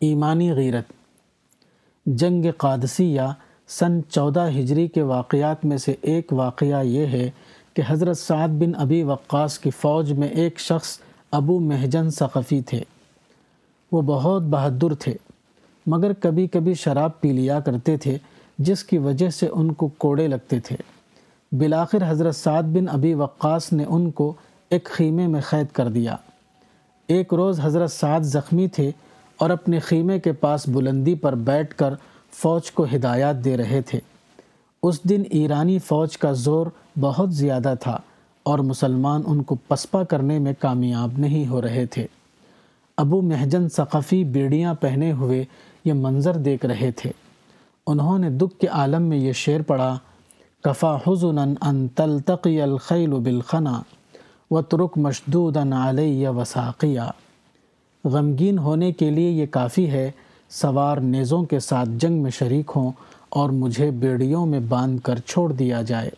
ایمانی غیرت۔ جنگ قادسیہ سن چودہ ہجری کے واقعات میں سے ایک واقعہ یہ ہے کہ حضرت سعد بن ابی وقاص کی فوج میں ایک شخص ابو مہجن ثقفی تھے۔ وہ بہت بہادر تھے، مگر کبھی کبھی شراب پی لیا کرتے تھے، جس کی وجہ سے ان کو کوڑے لگتے تھے۔ بلاخر حضرت سعد بن ابی وقاص نے ان کو ایک خیمے میں قید کر دیا۔ ایک روز حضرت سعد زخمی تھے اور اپنے خیمے کے پاس بلندی پر بیٹھ کر فوج کو ہدایات دے رہے تھے۔ اس دن ایرانی فوج کا زور بہت زیادہ تھا اور مسلمان ان کو پسپا کرنے میں کامیاب نہیں ہو رہے تھے۔ ابو محجن ثقفی بیڑیاں پہنے ہوئے یہ منظر دیکھ رہے تھے۔ انہوں نے دکھ کے عالم میں یہ شعر پڑھا، کفا حضن ان تلتقی الخیل بالخنا و ترک مشدود علیہ وساقیہ غمگین ہونے کے لیے یہ کافی ہے۔ سوار نیزوں کے ساتھ جنگ میں شریک ہوں اور مجھے بیڑیوں میں باندھ کر چھوڑ دیا جائے۔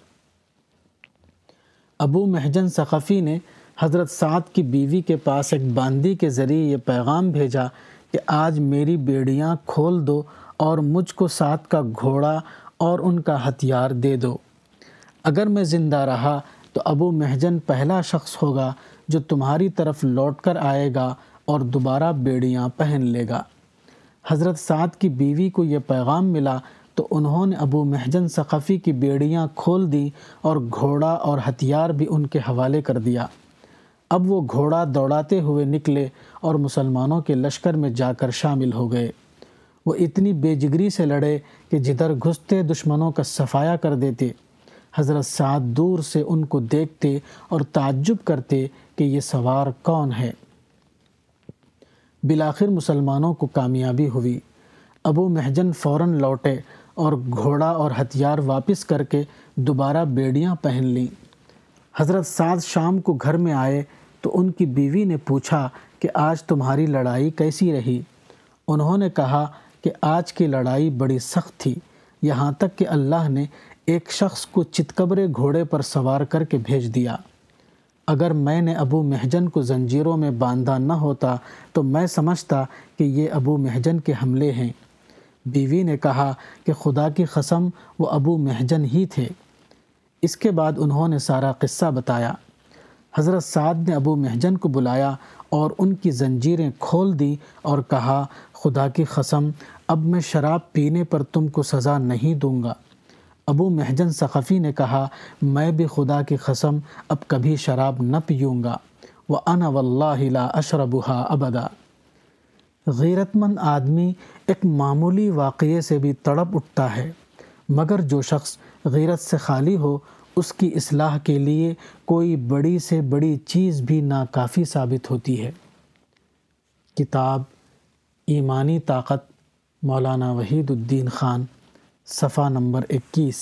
ابو محجن ثقفی نے حضرت سعد کی بیوی کے پاس ایک باندی کے ذریعے یہ پیغام بھیجا کہ آج میری بیڑیاں کھول دو اور مجھ کو سعد کا گھوڑا اور ان کا ہتھیار دے دو۔ اگر میں زندہ رہا تو ابو محجن پہلا شخص ہوگا جو تمہاری طرف لوٹ کر آئے گا اور دوبارہ بیڑیاں پہن لے گا۔ حضرت سعد کی بیوی کو یہ پیغام ملا تو انہوں نے ابو محجن ثقفی کی بیڑیاں کھول دیں اور گھوڑا اور ہتھیار بھی ان کے حوالے کر دیا۔ اب وہ گھوڑا دوڑاتے ہوئے نکلے اور مسلمانوں کے لشکر میں جا کر شامل ہو گئے۔ وہ اتنی بے جگری سے لڑے کہ جدھر گھستے دشمنوں کا صفایا کر دیتے، حضرت سعد دور سے ان کو دیکھتے اور تعجب کرتے کہ یہ سوار کون ہے۔ بلاخر مسلمانوں کو کامیابی ہوئی۔ ابو محجن فوراً لوٹے اور گھوڑا اور ہتھیار واپس کر کے دوبارہ بیڑیاں پہن لیں۔ حضرت سعد شام کو گھر میں آئے تو ان کی بیوی نے پوچھا کہ آج تمہاری لڑائی کیسی رہی؟ انہوں نے کہا کہ آج کی لڑائی بڑی سخت تھی۔ یہاں تک کہ اللہ نے ایک شخص کو چتکبرے گھوڑے پر سوار کر کے بھیج دیا۔ اگر میں نے ابو محجن کو زنجیروں میں باندھا نہ ہوتا تو میں سمجھتا کہ یہ ابو محجن کے حملے ہیں۔ بیوی نے کہا کہ خدا کی قسم وہ ابو محجن ہی تھے۔ اس کے بعد انہوں نے سارا قصہ بتایا۔ حضرت سعد نے ابو محجن کو بلایا اور ان کی زنجیریں کھول دی اور کہا، خدا کی قسم، اب میں شراب پینے پر تم کو سزا نہیں دوں گا۔ ابو محجن ثقفی نے کہا، میں بھی خدا کی قسم اب کبھی شراب نہ پیوں گا۔ وہ ان لا اشربہ ابدا غیرت مند آدمی ایک معمولی واقعے سے بھی تڑپ اٹھتا ہے۔ مگر جو شخص غیرت سے خالی ہو، اس کی اصلاح کے لیے کوئی بڑی سے بڑی چیز بھی ناکافی ثابت ہوتی ہے۔ کتاب، ایمانی طاقت، مولانا وحید الدین خان۔ صفحہ نمبر اکیس